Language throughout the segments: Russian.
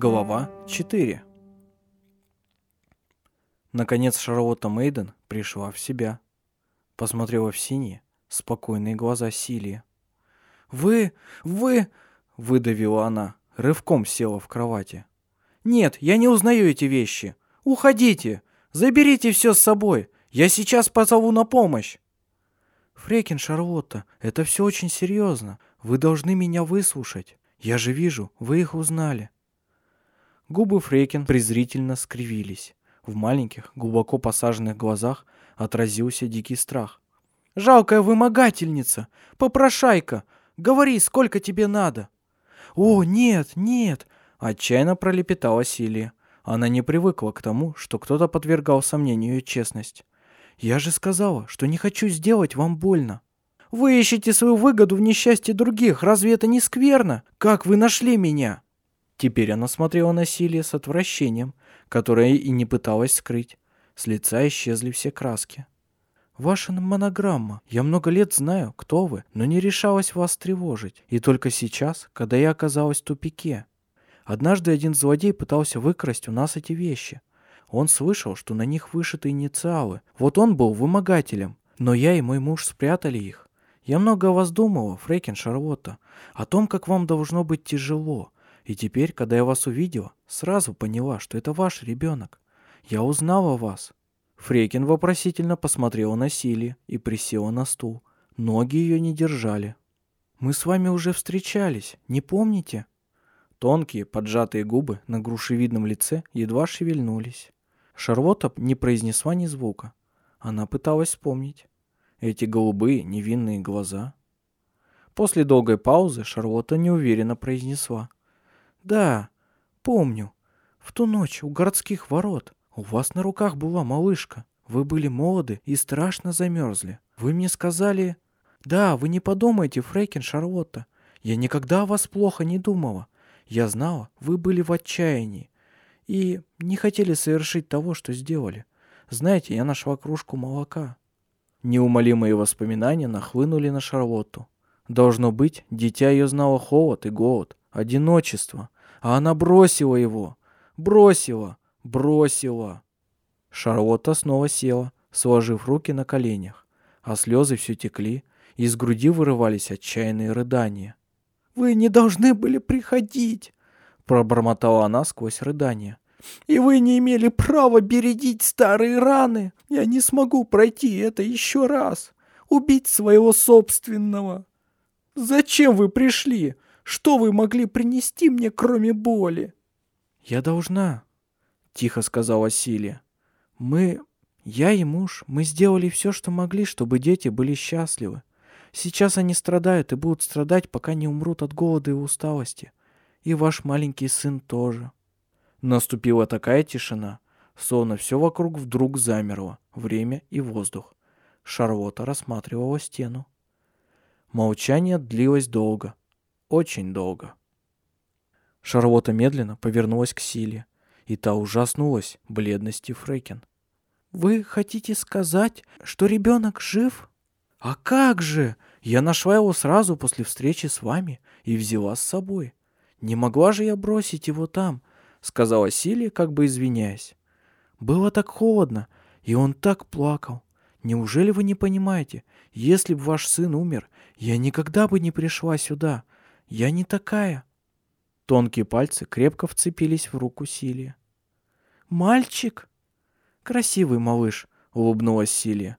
Глава 4 Наконец Шарлотта Мейден пришла в себя. Посмотрела в синие, спокойные глаза Силии. «Вы... вы...» — выдавила она, рывком села в кровати. «Нет, я не узнаю эти вещи. Уходите! Заберите все с собой! Я сейчас позову на помощь!» «Фрекин Шарлотта, это все очень серьезно. Вы должны меня выслушать. Я же вижу, вы их узнали». Губы Фрекин презрительно скривились. В маленьких, глубоко посаженных глазах отразился дикий страх. «Жалкая вымогательница! Попрошайка! Говори, сколько тебе надо!» «О, нет, нет!» — отчаянно пролепетала Силия. Она не привыкла к тому, что кто-то подвергал сомнению ее честность. «Я же сказала, что не хочу сделать вам больно». «Вы ищете свою выгоду в несчастье других. Разве это не скверно? Как вы нашли меня?» Теперь она смотрела на Силия с отвращением, которое и не пыталась скрыть. С лица исчезли все краски. «Ваша монограмма. Я много лет знаю, кто вы, но не решалась вас тревожить. И только сейчас, когда я оказалась в тупике. Однажды один злодей пытался выкрасть у нас эти вещи. Он слышал, что на них вышиты инициалы. Вот он был вымогателем. Но я и мой муж спрятали их. Я много о вас думала, Фрейкин Шарлотта, о том, как вам должно быть тяжело. И теперь, когда я вас увидела, сразу поняла, что это ваш ребенок. Я узнала вас. Фрейкин вопросительно посмотрела на Сили и присела на стул. Ноги ее не держали. «Мы с вами уже встречались, не помните?» Тонкие, поджатые губы на грушевидном лице едва шевельнулись. Шарлотта не произнесла ни звука. Она пыталась вспомнить. Эти голубые, невинные глаза. После долгой паузы Шарлотта неуверенно произнесла. «Да, помню. В ту ночь у городских ворот. У вас на руках была малышка. Вы были молоды и страшно замерзли. Вы мне сказали... Да, вы не подумайте, Фрейкин Шарлотта. Я никогда о вас плохо не думала. Я знала, вы были в отчаянии. И не хотели совершить того, что сделали. Знаете, я нашла кружку молока. Неумолимые воспоминания нахлынули на Шарлотту. Должно быть, дитя ее знало холод и голод, одиночество. А она бросила его. Бросила бросила. Шарлотта снова села, сложив руки на коленях, а слезы все текли, из груди вырывались отчаянные рыдания. «Вы не должны были приходить!» пробормотала она сквозь рыдания. «И вы не имели права бередить старые раны! Я не смогу пройти это еще раз! Убить своего собственного! Зачем вы пришли? Что вы могли принести мне, кроме боли?» «Я должна», тихо сказала Силия. Мы, я и муж, мы сделали все, что могли, чтобы дети были счастливы. Сейчас они страдают и будут страдать, пока не умрут от голода и усталости. И ваш маленький сын тоже. Наступила такая тишина, словно все вокруг вдруг замерло, время и воздух. Шарлотта рассматривала стену. Молчание длилось долго, очень долго. Шарлотта медленно повернулась к Силе и та ужаснулась бледности Фрекин. «Вы хотите сказать, что ребенок жив?» «А как же! Я нашла его сразу после встречи с вами и взяла с собой. Не могла же я бросить его там», — сказала Силия, как бы извиняясь. «Было так холодно, и он так плакал. Неужели вы не понимаете, если бы ваш сын умер, я никогда бы не пришла сюда. Я не такая». Тонкие пальцы крепко вцепились в руку Силия. «Мальчик?» «Красивый малыш», — улыбнулась Силия.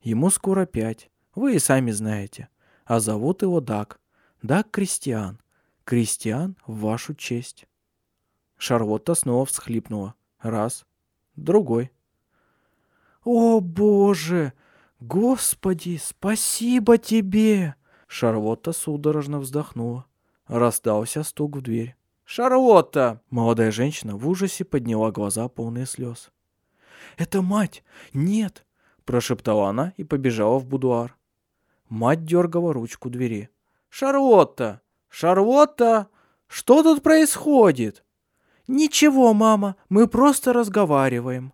«Ему скоро пять, вы и сами знаете. А зовут его Дак. Дак Кристиан. Кристиан в вашу честь». Шарлотта снова всхлипнула. Раз, другой. «О, Боже! Господи, спасибо тебе!» Шарлотта судорожно вздохнула. Раздался стук в дверь. «Шарлотта!» Молодая женщина в ужасе подняла глаза, полные слез. «Это мать! Нет!» Прошептала она и побежала в будуар. Мать дергала ручку двери. «Шарлотта! Шарлотта! Что тут происходит?» «Ничего, мама, мы просто разговариваем».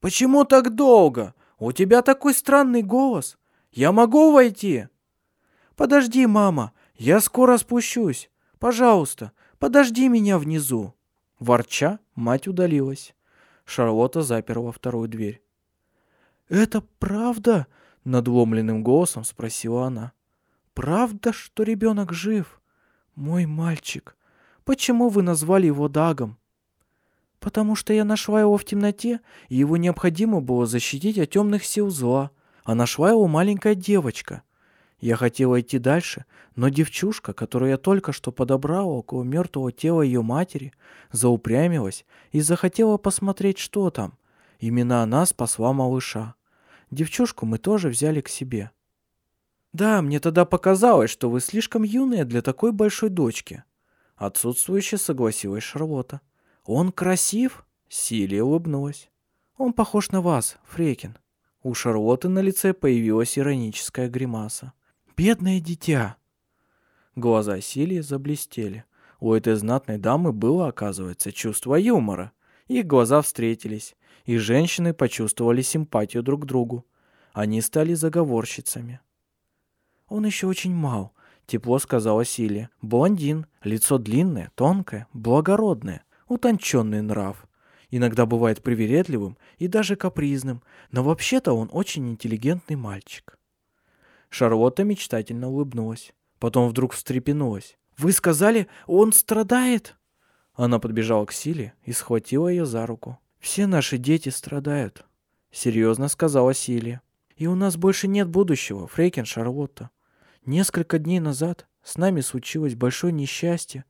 «Почему так долго? У тебя такой странный голос. Я могу войти?» «Подожди, мама, я скоро спущусь. Пожалуйста, подожди меня внизу». Ворча, мать удалилась. Шарлотта заперла вторую дверь. «Это правда?» — надломленным голосом спросила она. «Правда, что ребенок жив? Мой мальчик. Почему вы назвали его Дагом?» «Потому что я нашла его в темноте, и его необходимо было защитить от темных сил зла. А нашла его маленькая девочка. Я хотела идти дальше, но девчушка, которую я только что подобрала около мертвого тела ее матери, заупрямилась и захотела посмотреть, что там. Именно она спасла малыша. Девчушку мы тоже взяли к себе. Да, мне тогда показалось, что вы слишком юная для такой большой дочки. Отсутствующе согласилась Шарлотта. Он красив? Силия улыбнулась. Он похож на вас, Фрекин. У Шарлотты на лице появилась ироническая гримаса. Бедное дитя. Глаза Силии заблестели. У этой знатной дамы было, оказывается, чувство юмора. Их глаза встретились, и женщины почувствовали симпатию друг к другу. Они стали заговорщицами. «Он еще очень мал», — тепло сказала Силия. «Блондин, лицо длинное, тонкое, благородное, утонченный нрав. Иногда бывает привередливым и даже капризным, но вообще-то он очень интеллигентный мальчик». Шарлотта мечтательно улыбнулась. Потом вдруг встрепенулась. «Вы сказали, он страдает?» Она подбежала к Силе и схватила ее за руку. «Все наши дети страдают», — серьезно сказала Силия. «И у нас больше нет будущего, Фрейкен Шарлотта. Несколько дней назад с нами случилось большое несчастье.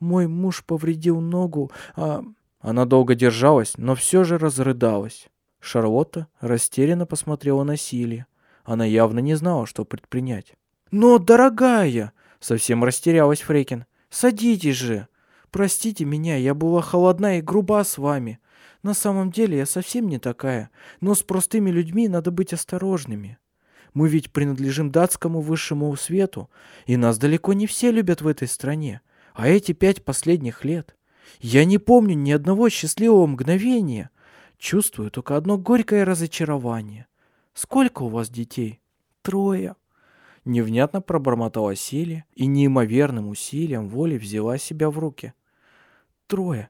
Мой муж повредил ногу, а...» Она долго держалась, но все же разрыдалась. Шарлотта растерянно посмотрела на Силия. Она явно не знала, что предпринять. «Но, дорогая!» — совсем растерялась Фрейкин. «Садитесь же! Простите меня, я была холодна и груба с вами. На самом деле я совсем не такая, но с простыми людьми надо быть осторожными. Мы ведь принадлежим датскому высшему свету, и нас далеко не все любят в этой стране. А эти пять последних лет... Я не помню ни одного счастливого мгновения. Чувствую только одно горькое разочарование. Сколько у вас детей? Трое. Невнятно пробормотала Силия и неимоверным усилием воли взяла себя в руки. Трое.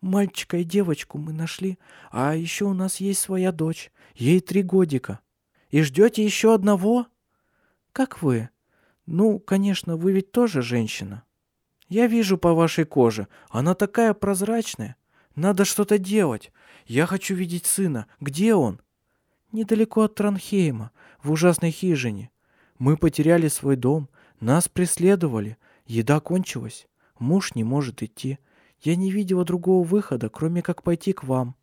Мальчика и девочку мы нашли, а еще у нас есть своя дочь. Ей три годика. И ждете еще одного? Как вы? Ну, конечно, вы ведь тоже женщина. Я вижу по вашей коже, она такая прозрачная. Надо что-то делать. Я хочу видеть сына. Где он? Недалеко от Транхейма, в ужасной хижине. Мы потеряли свой дом, нас преследовали, еда кончилась, муж не может идти. Я не видела другого выхода, кроме как пойти к вам».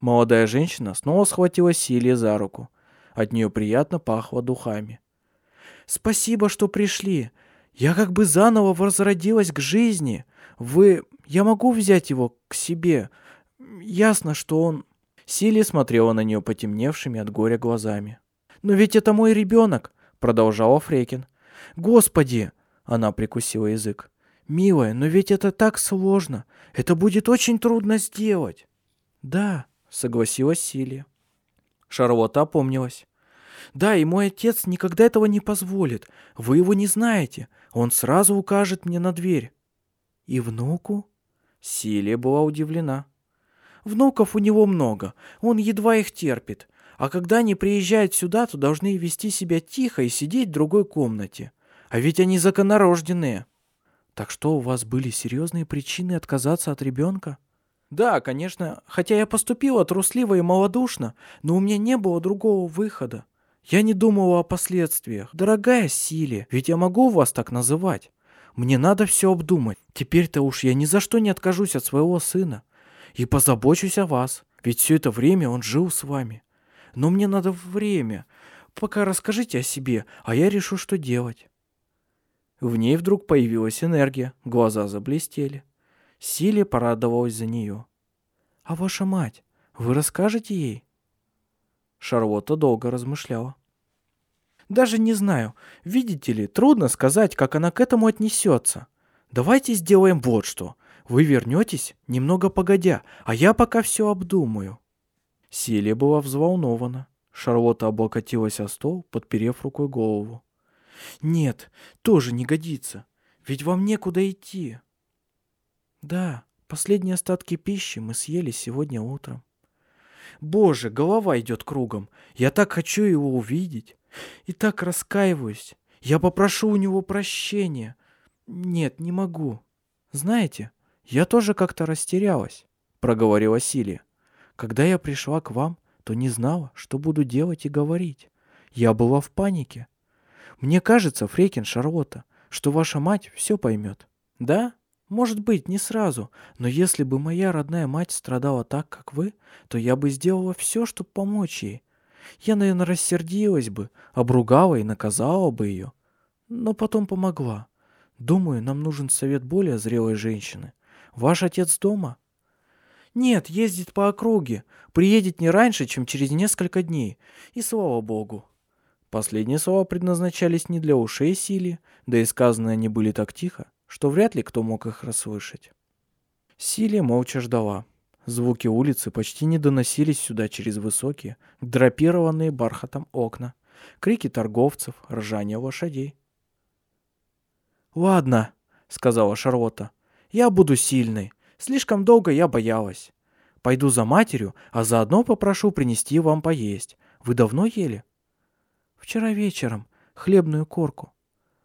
Молодая женщина снова схватила Силия за руку. От нее приятно пахло духами. «Спасибо, что пришли. Я как бы заново возродилась к жизни. Вы... Я могу взять его к себе. Ясно, что он... Силия смотрела на нее потемневшими от горя глазами. «Но ведь это мой ребенок!» — продолжала Фрекин. «Господи!» — она прикусила язык. «Милая, но ведь это так сложно. Это будет очень трудно сделать». «Да», — согласилась Силия. Шарлотта опомнилась. «Да, и мой отец никогда этого не позволит. Вы его не знаете. Он сразу укажет мне на дверь». «И внуку?» Силия была удивлена. Внуков у него много, он едва их терпит. А когда они приезжают сюда, то должны вести себя тихо и сидеть в другой комнате. А ведь они законорожденные. Так что у вас были серьезные причины отказаться от ребенка? Да, конечно, хотя я поступила трусливо и малодушно, но у меня не было другого выхода. Я не думала о последствиях. Дорогая Силия, ведь я могу вас так называть. Мне надо все обдумать. Теперь-то уж я ни за что не откажусь от своего сына и позабочусь о вас, ведь все это время он жил с вами. Но мне надо время. Пока расскажите о себе, а я решу, что делать». В ней вдруг появилась энергия, глаза заблестели. Силе порадовалась за нее. «А ваша мать, вы расскажете ей?» Шарлотта долго размышляла. «Даже не знаю. Видите ли, трудно сказать, как она к этому отнесется. Давайте сделаем вот что. Вы вернетесь немного погодя, а я пока все обдумаю». Силия была взволнована. Шарлотта облокотилась о стол, подперев рукой голову. «Нет, тоже не годится. Ведь вам некуда идти». «Да, Последние остатки пищи мы съели сегодня утром. Боже, голова идет кругом. Я так хочу его увидеть. И так раскаиваюсь. Я попрошу у него прощения. Нет, не могу. Знаете, я тоже как-то растерялась, проговорила Силия. Когда я пришла к вам, то не знала, что буду делать и говорить. Я была в панике. Мне кажется, Фрейкин Шарлотта, что ваша мать все поймет. Да? Может быть, не сразу, но если бы моя родная мать страдала так, как вы, то я бы сделала все, чтобы помочь ей. Я, наверное, рассердилась бы, обругала и наказала бы ее. Но потом помогла. Думаю, нам нужен совет более зрелой женщины. Ваш отец дома? Нет, ездит по округе. Приедет не раньше, чем через несколько дней. И слава богу. Последние слова предназначались не для ушей Сили, да и сказанные они были так тихо, что вряд ли кто мог их расслышать. Силия молча ждала. Звуки улицы почти не доносились сюда через высокие, драпированные бархатом окна, крики торговцев, ржание лошадей. «Ладно», — сказала Шарлотта, — «я буду сильной. Слишком долго я боялась. Пойду за матерью, а заодно попрошу принести вам поесть. Вы давно ели?» «Вчера вечером. Хлебную корку».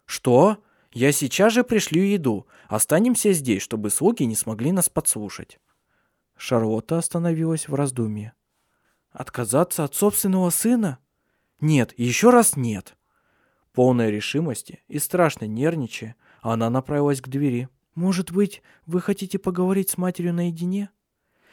«Что? Я сейчас же пришлю еду. Останемся здесь, чтобы слуги не смогли нас подслушать». Шарлотта остановилась в раздумье. «Отказаться от собственного сына? Нет, еще раз нет». Полной решимости и страшно нервничая, она направилась к двери. «Может быть, вы хотите поговорить с матерью наедине?»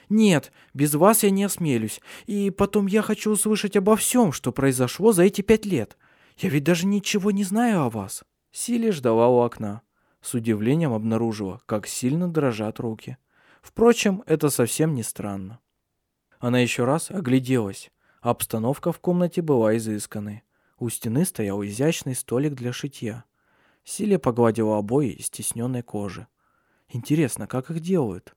«Нет, без вас я не осмелюсь. И потом я хочу услышать обо всем, что произошло за эти пять лет. Я ведь даже ничего не знаю о вас». Сили ждала у окна. С удивлением обнаружила, как сильно дрожат руки. Впрочем, это совсем не странно. Она еще раз огляделась. Обстановка в комнате была изысканной. У стены стоял изящный столик для шитья. Силия погладила обои из стесненной кожи. Интересно, как их делают?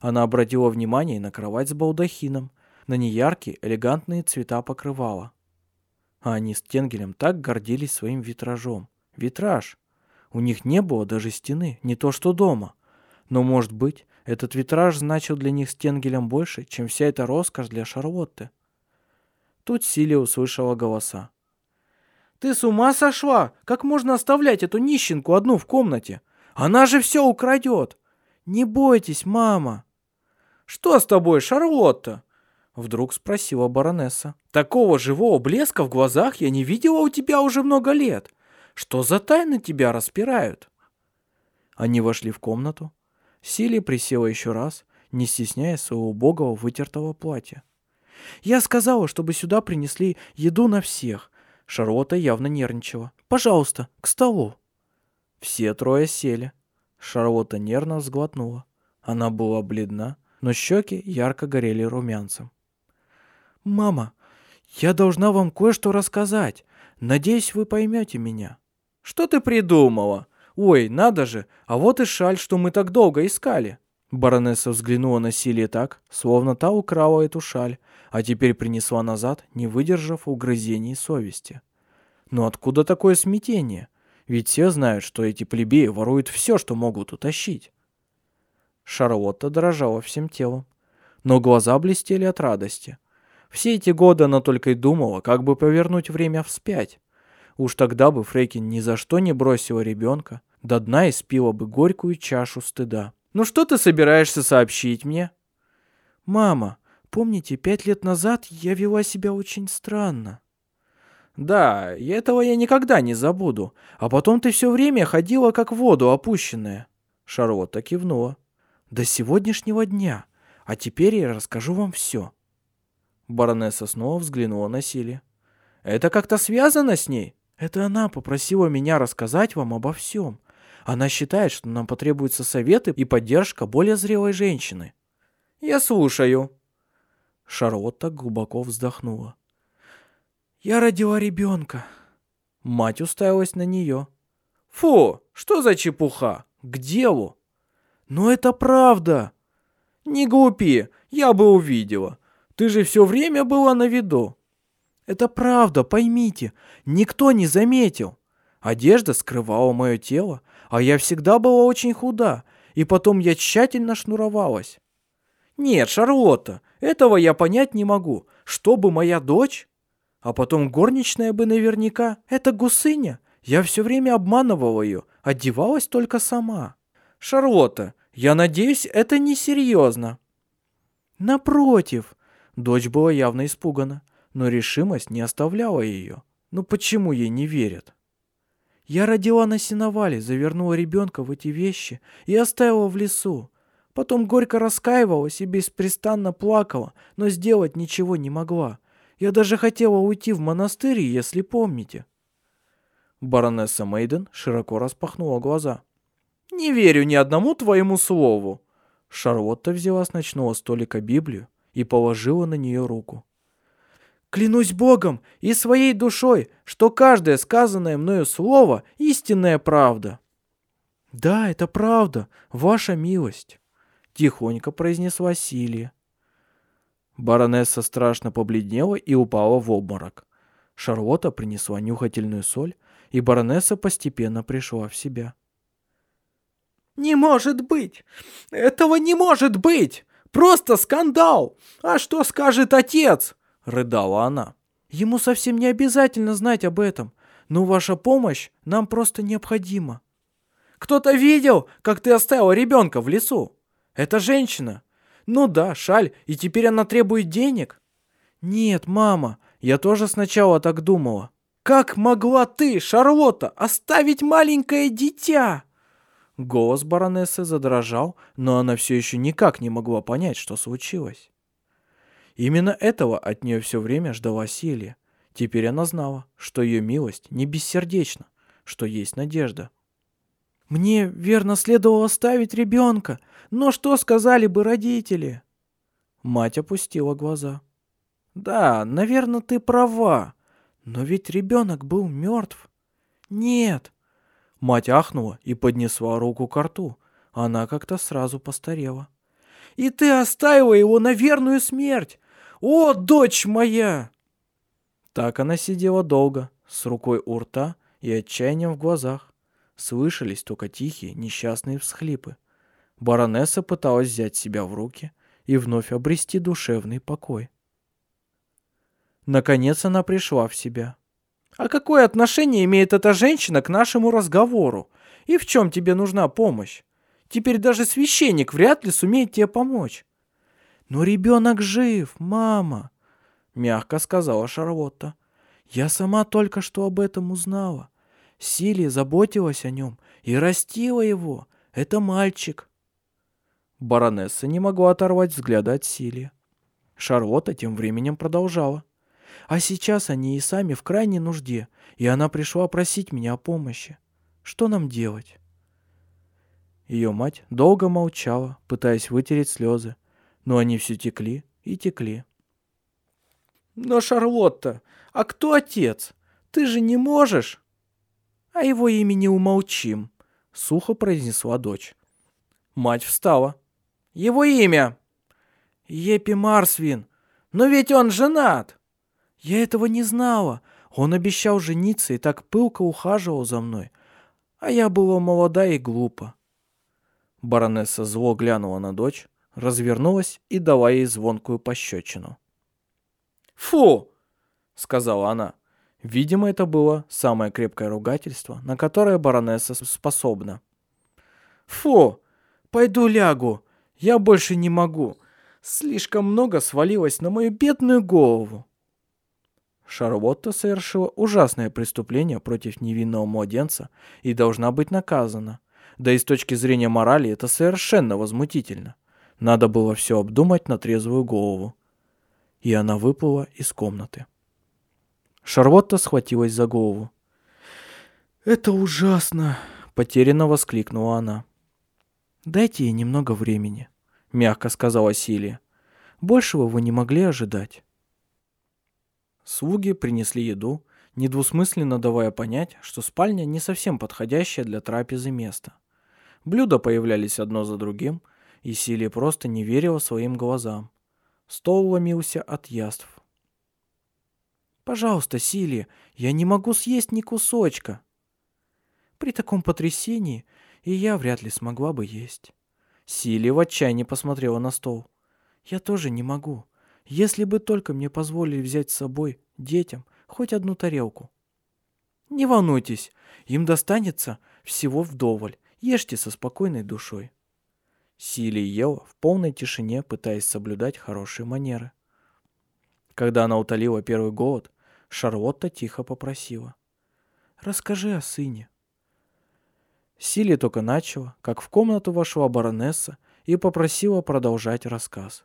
Она обратила внимание на кровать с балдахином, на неяркие, элегантные цвета покрывала. А они с Тенгелем так гордились своим витражом. Витраж! У них не было даже стены, не то что дома. Но, может быть, этот витраж значил для них с Тенгелем больше, чем вся эта роскошь для Шарлотты. Тут Силия услышала голоса. «Ты с ума сошла? Как можно оставлять эту нищенку одну в комнате? Она же все украдет! Не бойтесь, мама!» «Что с тобой, Шарлотта?» Вдруг спросила баронесса. «Такого живого блеска в глазах я не видела у тебя уже много лет. Что за тайны тебя распирают?» Они вошли в комнату, Сили присела еще раз, не стесняясь своего убогого вытертого платья. «Я сказала, чтобы сюда принесли еду на всех». Шарлотта явно нервничала. «Пожалуйста, к столу». Все трое сели. Шарлотта нервно взглотнула. Она была бледна, но щеки ярко горели румянцем. «Мама, я должна вам кое-что рассказать. Надеюсь, вы поймете меня». «Что ты придумала?» «Ой, надо же, а вот и шаль, что мы так долго искали». Баронесса взглянула на Силе так, словно та украла эту шаль, а теперь принесла назад, не выдержав угрызений совести. Но откуда такое смятение? Ведь все знают, что эти плебеи воруют все, что могут утащить. Шарлотта дрожала всем телом, но глаза блестели от радости. Все эти годы она только и думала, как бы повернуть время вспять. Уж тогда бы Фрейкин ни за что не бросила ребенка, до дна испила бы горькую чашу стыда. «Ну что ты собираешься сообщить мне?» «Мама, помните, пять лет назад я вела себя очень странно?» «Да, этого я никогда не забуду. А потом ты все время ходила, как в воду опущенная». Шарлотта кивнула. «До сегодняшнего дня. А теперь я расскажу вам все». Баронесса снова взглянула на Сили. «Это как-то связано с ней?» «Это она попросила меня рассказать вам обо всем. Она считает, что нам потребуются советы и поддержка более зрелой женщины. Я слушаю. Шарлотта глубоко вздохнула. Я родила ребенка. Мать уставилась на нее. Фу, что за чепуха? К делу. Но это правда. Не глупи, я бы увидела. Ты же все время была на виду. Это правда, поймите. Никто не заметил. Одежда скрывала мое тело, а я всегда была очень худа, и потом я тщательно шнуровалась. Нет, Шарлотта, этого я понять не могу. Чтобы моя дочь? А потом горничная бы наверняка. Это гусыня. Я все время обманывала ее, одевалась только сама. Шарлотта, я надеюсь, это несерьезно. Напротив, дочь была явно испугана, но решимость не оставляла ее. Ну почему ей не верят? Я родила на сеновале, завернула ребенка в эти вещи и оставила в лесу. Потом горько раскаивалась и беспрестанно плакала, но сделать ничего не могла. Я даже хотела уйти в монастырь, если помните. Баронесса Мейден широко распахнула глаза. «Не верю ни одному твоему слову!» Шарлотта взяла с ночного столика Библию и положила на нее руку. «Клянусь Богом и своей душой, что каждое сказанное мною слово — истинная правда!» «Да, это правда, ваша милость!» — тихонько произнесла Силия. Баронесса страшно побледнела и упала в обморок. Шарлотта принесла нюхательную соль, и баронесса постепенно пришла в себя. «Не может быть! Этого не может быть! Просто скандал! А что скажет отец?» — рыдала она. «Ему совсем не обязательно знать об этом, но ваша помощь нам просто необходима». «Кто-то видел, как ты оставила ребенка в лесу? Это женщина. Ну да, шаль, и теперь она требует денег?» «Нет, мама, я тоже сначала так думала. Как могла ты, Шарлотта, оставить маленькое дитя? Голос баронессы задрожал, но она все еще никак не могла понять, что случилось. Именно этого от нее все время ждала Силия. Теперь она знала, что ее милость не бессердечна, что есть надежда. «Мне, верно, следовало оставить ребенка, но что сказали бы родители?» Мать опустила глаза. «Да, наверное, ты права. Но ведь ребенок был мертв. Нет. Мать ахнула и поднесла руку к рту. Она как-то сразу постарела. И ты оставила его на верную смерть. О, дочь моя! Так она сидела долго, с рукой у рта и отчаянием в глазах. Слышались только тихие, несчастные всхлипы. Баронесса пыталась взять себя в руки и вновь обрести душевный покой. Наконец она пришла в себя. «А какое отношение имеет эта женщина к нашему разговору? И в чем тебе нужна помощь? Теперь даже священник вряд ли сумеет тебе помочь». «Но ребенок жив, мама», — мягко сказала Шарлотта. «Я сама только что об этом узнала. Силия заботилась о нем и растила его. Это мальчик». Баронесса не могла оторвать взгляда от Силии. Шарлотта тем временем продолжала. А сейчас они и сами в крайней нужде, и она пришла просить меня о помощи. Что нам делать?» Ее мать долго молчала, пытаясь вытереть слезы, но они все текли и текли. «Но, Шарлотта, а кто отец? Ты же не можешь!» «А его имени умолчим», — сухо произнесла дочь. Мать встала. «Его имя!» «Епи Марсвин! Но ведь он женат!» Я этого не знала. Он обещал жениться и так пылко ухаживал за мной. А я была молода и глупа. Баронесса зло глянула на дочь, развернулась и дала ей звонкую пощечину. «Фу!» — сказала она. Видимо, это было самое крепкое ругательство, на которое баронесса способна. «Фу! Пойду лягу. Я больше не могу. Слишком много свалилось на мою бедную голову». Шарлотта совершила ужасное преступление против невинного младенца и должна быть наказана. Да и с точки зрения морали это совершенно возмутительно. Надо было все обдумать на трезвую голову. И она выплыла из комнаты. Шарлотта схватилась за голову. «Это ужасно!» — потерянно воскликнула она. «Дайте ей немного времени», — мягко сказала Силия. «Большего вы не могли ожидать». Слуги принесли еду, недвусмысленно давая понять, что спальня не совсем подходящее для трапезы место. Блюда появлялись одно за другим, и Силия просто не верила своим глазам. Стол ломился от яств. «Пожалуйста, Силия, я не могу съесть ни кусочка». При таком потрясении и я вряд ли смогла бы есть. Силия в отчаянии посмотрела на стол. «Я тоже не могу. Если бы только мне позволили взять с собой, детям, хоть одну тарелку». «Не волнуйтесь, им достанется всего вдоволь. Ешьте со спокойной душой». Силия ела в полной тишине, пытаясь соблюдать хорошие манеры. Когда она утолила первый голод, Шарлотта тихо попросила. «Расскажи о сыне». Силия только начала, как в комнату вошла баронесса и попросила продолжать рассказ.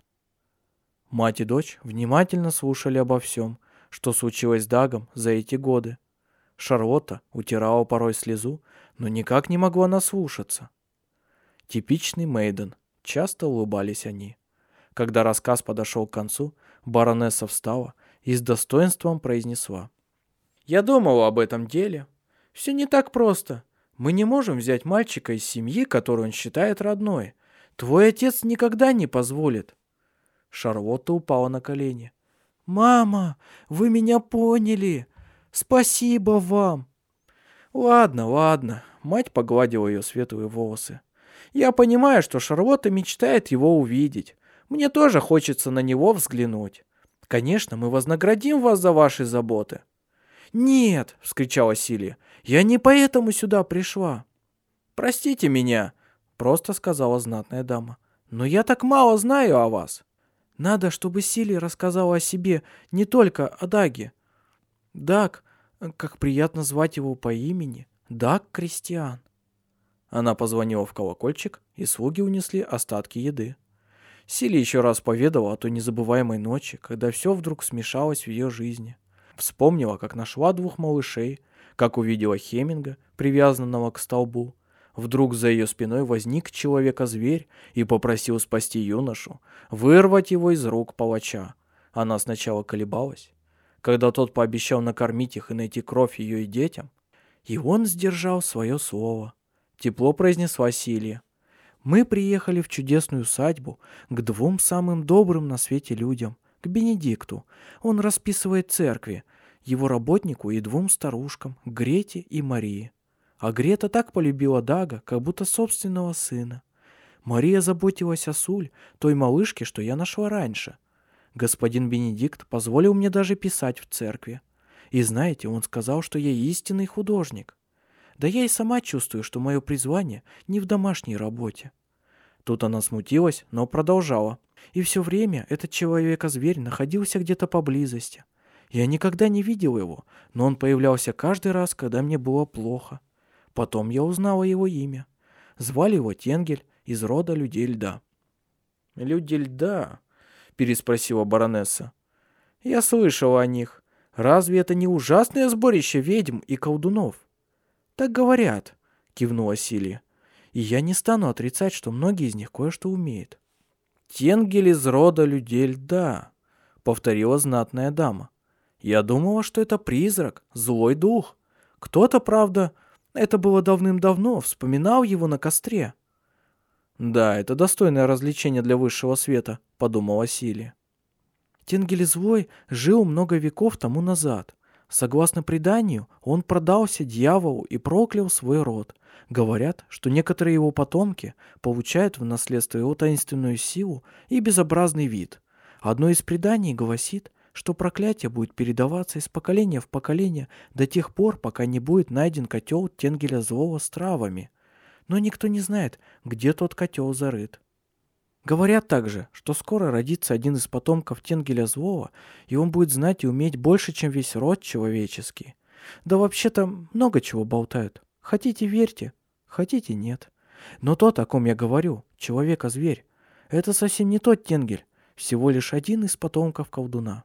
Мать и дочь внимательно слушали обо всем, что случилось с Дагом за эти годы. Шарлотта утирала порой слезу, но никак не могла наслушаться. Типичный Мейден, часто улыбались они. Когда рассказ подошел к концу, баронесса встала и с достоинством произнесла. «Я думала об этом деле. Все не так просто. Мы не можем взять мальчика из семьи, которую он считает родной. Твой отец никогда не позволит. Шарлотта упала на колени. «Мама, вы меня поняли! Спасибо вам!» «Ладно, ладно», — мать погладила ее светлые волосы. «Я понимаю, что Шарлотта мечтает его увидеть. Мне тоже хочется на него взглянуть. Конечно, мы вознаградим вас за ваши заботы». «Нет!» — вскричала Силия. «Я не поэтому сюда пришла». «Простите меня», — просто сказала знатная дама. «Но я так мало знаю о вас». «Надо, чтобы Силия рассказала о себе, не только о Даге». «Даг, как приятно звать его по имени, Даг Кристиан». Она позвонила в колокольчик, и слуги унесли остатки еды. Силия еще раз поведала о той незабываемой ночи, когда все вдруг смешалось в ее жизни. Вспомнила, как нашла двух малышей, как увидела Хеминга, привязанного к столбу. Вдруг за ее спиной возник человека-зверь и попросил спасти юношу, вырвать его из рук палача. Она сначала колебалась. Когда тот пообещал накормить их и найти кровь ее и детям, и он сдержал свое слово. Тепло произнесла Силия. Мы приехали в чудесную усадьбу к двум самым добрым на свете людям, к Бенедикту. Он расписывает церкви, его работнику и двум старушкам, Грете и Марии. А Грета так полюбила Дага, как будто собственного сына. Мария заботилась о Суль, той малышке, что я нашла раньше. Господин Бенедикт позволил мне даже писать в церкви. И знаете, он сказал, что я истинный художник. Да я и сама чувствую, что мое призвание не в домашней работе. Тут она смутилась, но продолжала. И все время этот человека-зверь находился где-то поблизости. Я никогда не видел его, но он появлялся каждый раз, когда мне было плохо. Потом я узнала его имя. Звали его Тенгель из рода людей льда. «Люди льда?» — переспросила баронесса. «Я слышала о них. Разве это не ужасное сборище ведьм и колдунов?» «Так говорят», — кивнула Силия. «И я не стану отрицать, что многие из них кое-что умеют». «Тенгель из рода людей льда», — повторила знатная дама. «Я думала, что это призрак, злой дух. Кто-то, правда, это было давным-давно, вспоминал его на костре». «Да, это достойное развлечение для высшего света», — подумала Силия. Тенгель злой жил много веков тому назад. Согласно преданию, он продался дьяволу и проклял свой род. Говорят, что некоторые его потомки получают в наследство его таинственную силу и безобразный вид. Одно из преданий гласит, что проклятие будет передаваться из поколения в поколение до тех пор, пока не будет найден котел Тенгеля злого с травами. Но никто не знает, где тот котел зарыт. Говорят также, что скоро родится один из потомков Тенгеля Злого, и он будет знать и уметь больше, чем весь род человеческий. Да вообще-то много чего болтают. Хотите верьте, хотите нет. Но тот, о ком я говорю, человека-зверь, это совсем не тот Тенгель, всего лишь один из потомков колдуна.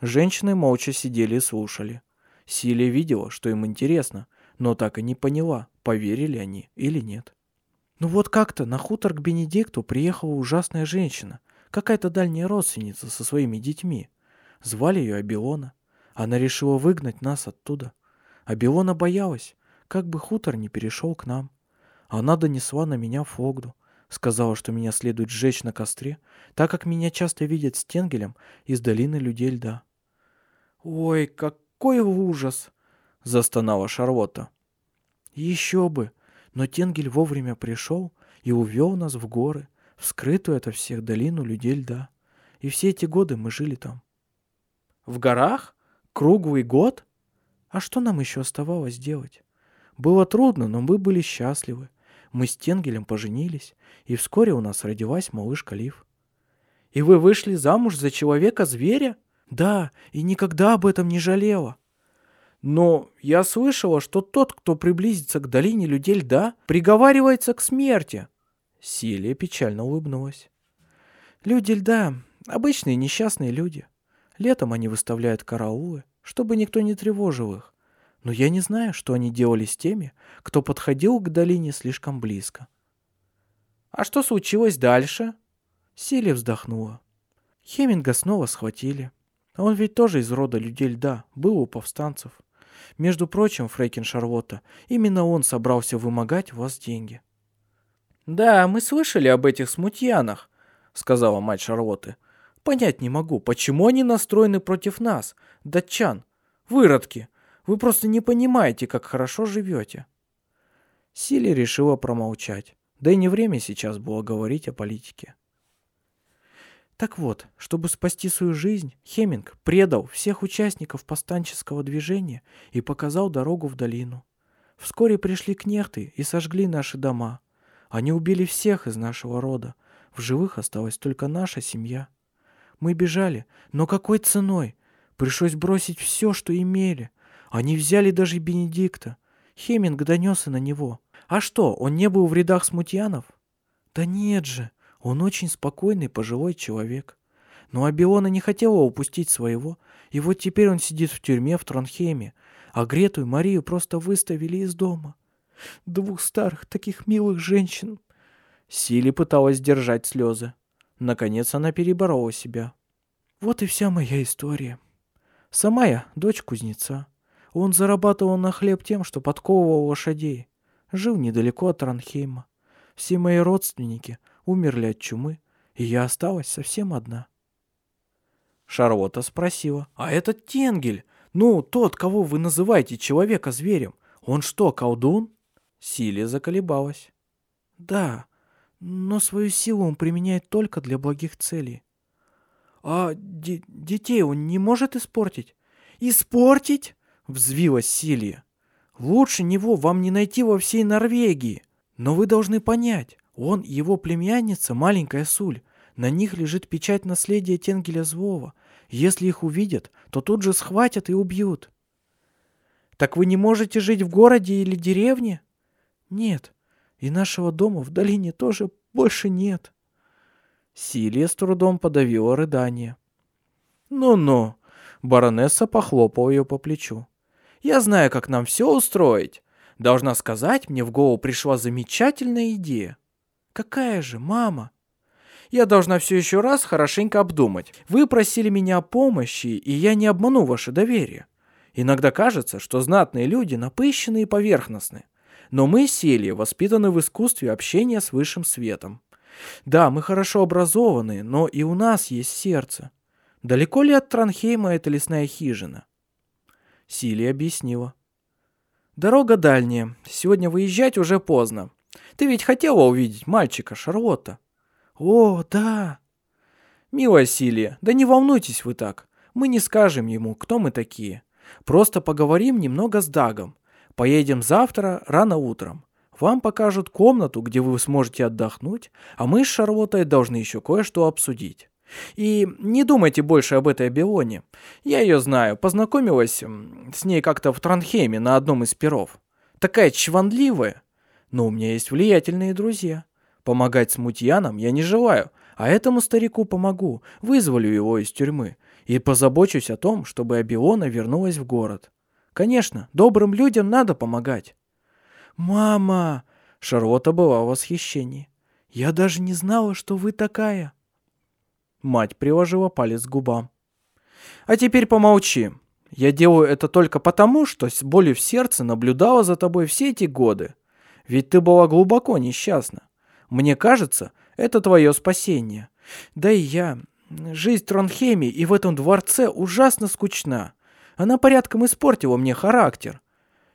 Женщины молча сидели и слушали. Силия видела, что им интересно, но так и не поняла, поверили они или нет. Ну вот как-то на хутор к Бенедикту приехала ужасная женщина, какая-то дальняя родственница со своими детьми. Звали ее Абилона. Она решила выгнать нас оттуда. Абилона боялась, как бы хутор не перешел к нам. Она донесла на меня Фогду. Сказала, что меня следует сжечь на костре, так как меня часто видят с Тенгелем из долины людей льда. «Ой, какой ужас!» — застонала Шарлотта. «Еще бы! Но Тенгель вовремя пришел и увел нас в горы, в скрытую ото всех долину людей льда. И все эти годы мы жили там. В горах? Круглый год? А что нам еще оставалось делать? Было трудно, но мы были счастливы. Мы с Тенгелем поженились, и вскоре у нас родилась малышка Лив. И вы вышли замуж за человека-зверя? Да, и никогда об этом не жалела. Но я слышала, что тот, кто приблизится к долине людей льда, приговаривается к смерти. Силия печально улыбнулась. Люди льда — обычные несчастные люди. Летом они выставляют караулы, чтобы никто не тревожил их. Но я не знаю, что они делали с теми, кто подходил к долине слишком близко. А что случилось дальше? Силия вздохнула. Хеминга снова схватили. Он ведь тоже из рода людей льда, был у повстанцев. Между прочим, Фрейкин Шарлотта, именно он собрался вымогать у вас деньги. «Да, мы слышали об этих смутьянах», — сказала мать Шарлотты. «Понять не могу, почему они настроены против нас, датчан? Выродки! Вы просто не понимаете, как хорошо живете». Сили решила промолчать. Да и не время сейчас было говорить о политике. Так вот, чтобы спасти свою жизнь, Хеминг предал всех участников повстанческого движения и показал дорогу в долину. Вскоре пришли кнехты и сожгли наши дома. Они убили всех из нашего рода. В живых осталась только наша семья. Мы бежали, но какой ценой? Пришлось бросить все, что имели. Они взяли даже Бенедикта. Хеминг донес и на него. А что, он не был в рядах смутьянов? Да нет же, он очень спокойный пожилой человек. Но Абиона не хотела упустить своего, и вот теперь он сидит в тюрьме в Тронхейме, а Грету и Марию просто выставили из дома. Двух старых, таких милых женщин. Сили пыталась держать слезы. Наконец она переборола себя. Вот и вся моя история. Сама я дочь кузнеца. Он зарабатывал на хлеб тем, что подковывал лошадей. Жил недалеко от Транхейма. Все мои родственники — умерли от чумы, и я осталась совсем одна. Шарлотта спросила, «А этот Тенгель, ну, тот, кого вы называете человека-зверем, он что, колдун?» Силия заколебалась. «Да, но свою силу он применяет только для благих целей». «А детей он не может испортить?» «Испортить?» — взвилась Силия. «Лучше него вам не найти во всей Норвегии. Но вы должны понять, он и его племянница, маленькая Суль. На них лежит печать наследия Тенгеля Злого. Если их увидят, то тут же схватят и убьют. Так вы не можете жить в городе или деревне? Нет. И нашего дома в долине тоже больше нет. Силия с трудом подавила рыдание. «Ну-ну», — баронесса похлопала ее по плечу. «Я знаю, как нам все устроить. Должна сказать, мне в голову пришла замечательная идея. Какая же, мама? Я должна все еще раз хорошенько обдумать. Вы просили меня о помощи, и я не обману ваше доверие. Иногда кажется, что знатные люди напыщены и поверхностны. Но мы, Селья, воспитаны в искусстве общения с высшим светом. Да, мы хорошо образованы, но и у нас есть сердце. Далеко ли от Транхейма эта лесная хижина? Силия объяснила. Дорога дальняя. Сегодня выезжать уже поздно. Ты ведь хотела увидеть мальчика, Шарлотта?» «О, да!» «Милая Силия, да не волнуйтесь вы так. Мы не скажем ему, кто мы такие. Просто поговорим немного с Дагом. Поедем завтра рано утром. Вам покажут комнату, где вы сможете отдохнуть, а мы с Шарлоттой должны еще кое-что обсудить. И не думайте больше об этой Абилоне. Я ее знаю, познакомилась с ней как-то в Транхейме на одном из перов. Такая чванливая. Но у меня есть влиятельные друзья. Помогать смутьянам я не желаю, а этому старику помогу, вызволю его из тюрьмы и позабочусь о том, чтобы Абиона вернулась в город. Конечно, добрым людям надо помогать. «Мама!» — Шарлотта была в восхищении. «Я даже не знала, что вы такая!» Мать приложила палец к губам. «А теперь помолчи. Я делаю это только потому, что с болью в сердце наблюдала за тобой все эти годы. Ведь ты была глубоко несчастна. Мне кажется, это твое спасение. Да и я. Жизнь в и в этом дворце ужасно скучна. Она порядком испортила мне характер.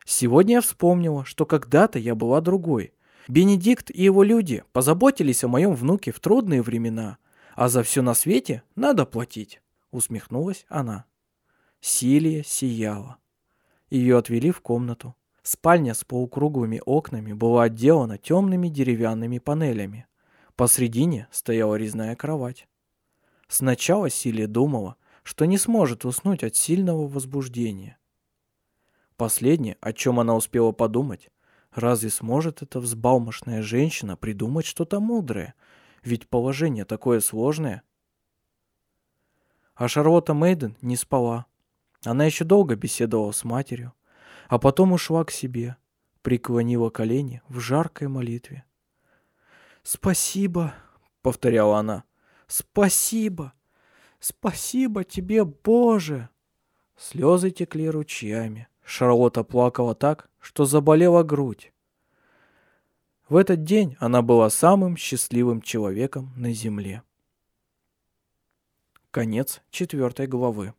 Сегодня я вспомнила, что когда-то я была другой. Бенедикт и его люди позаботились о моем внуке в трудные времена, а за все на свете надо платить», — усмехнулась она. Силия сияла. Ее отвели в комнату. Спальня с полукруглыми окнами была отделана темными деревянными панелями. Посредине стояла резная кровать. Сначала Силия думала, что не сможет уснуть от сильного возбуждения. Последнее, о чем она успела подумать, разве сможет эта взбалмошная женщина придумать что-то мудрое, ведь положение такое сложное. А Шарлотта Мейден не спала. Она еще долго беседовала с матерью, а потом ушла к себе, преклонила колени в жаркой молитве. «Спасибо», — повторяла она, — «спасибо, спасибо тебе, Боже!» Слезы текли ручьями. Шарлотта плакала так, что заболела грудь. В этот день она была самым счастливым человеком на земле. Конец четвертой главы.